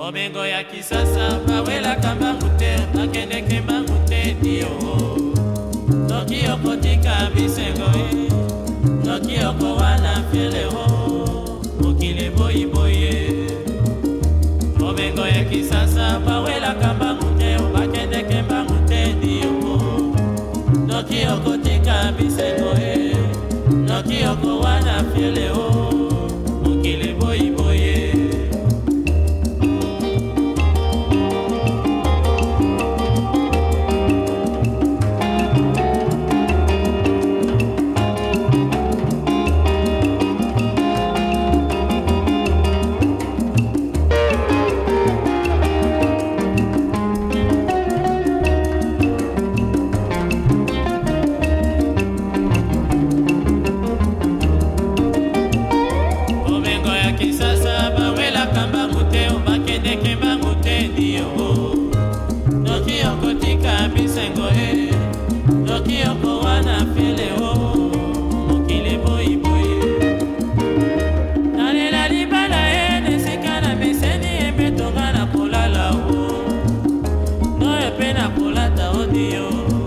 bomengo ya kisasa bawelaka mbangu te bakendeke mbangu te dio noki okotika bisengo e noki okowana fielero oh. soki okowa na fele o oh, oh, oh, mokili boyiboye nalela libala ye na esika na meseni ebetonga na kolala o noyo mpe na kolata odio